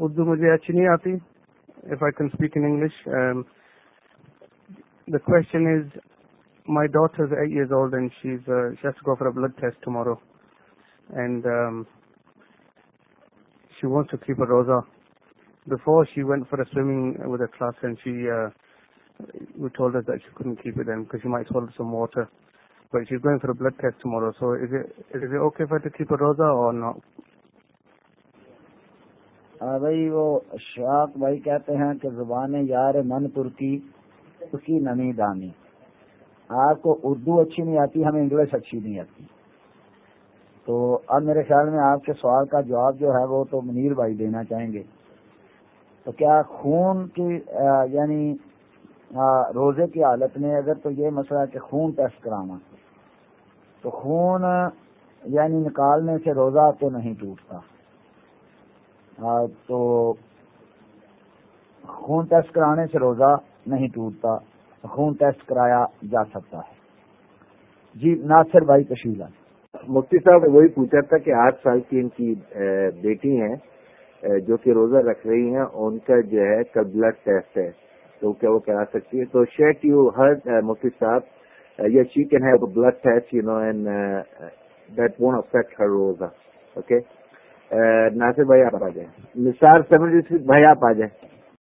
اردو مجھے اچھی نہیں آتی if I can speak in English the question is my daughter is eight years old and she's she's go for blood test tomorrow and she want to keep a roza before she went for a swimming with a class and she we told that she couldn't keep it and cause she might hold some water but she going for blood test tomorrow so is it is okay for to keep a roza or not ہاں بھائی، وہ شاق بھائی کہتے ہیں کہ زبان یار من ترکی اس کی نمی دانی۔ آپ کو اردو اچھی نہیں آتی، ہمیں انگلش اچھی نہیں آتی۔ تو اب میرے خیال میں آپ کے سوال کا جواب جو ہے وہ تو منیر بھائی دینا چاہیں گے۔ تو کیا خون کی یعنی روزے کی حالت میں اگر تو یہ مسئلہ ہے کہ خون ٹیسٹ کرانا، تو خون یعنی نکالنے سے روزہ تو نہیں ٹوٹتا۔ تو خون ٹیسٹ کرانے سے روزہ نہیں ٹوٹتا، خون ٹیسٹ کرایا جا سکتا ہے۔ جی ناصر بھائی کشیلا۔ مفتی صاحب وہی پوچھا تھا کہ آٹھ سال کی ان کی بیٹی ہیں جو کہ روزہ رکھ رہی ہیں، ان کا جو ہے کل بلڈ ٹیسٹ ہے، تو کیا وہ کرا سکتی ہے تو شیٹ یو، ہر مفتی صاحب یا she can have blood test you know, and that won't affect her roza, okay? Nasir بھائی آپ آ جائیں۔ نثار سمجھ جی بھائی آپ آ جائیں۔